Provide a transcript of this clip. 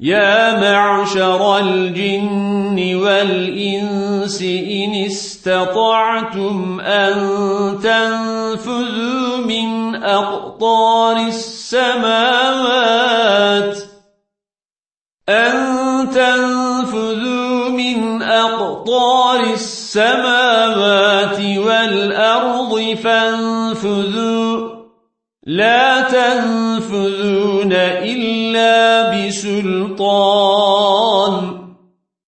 يا معشر الجن والإنس إن استطعتم أن تنفذوا من أقطار السماوات. أن تنفذوا من أقطار السماوات والأرض فانفذوا. لا تنفذون إلا بسلطان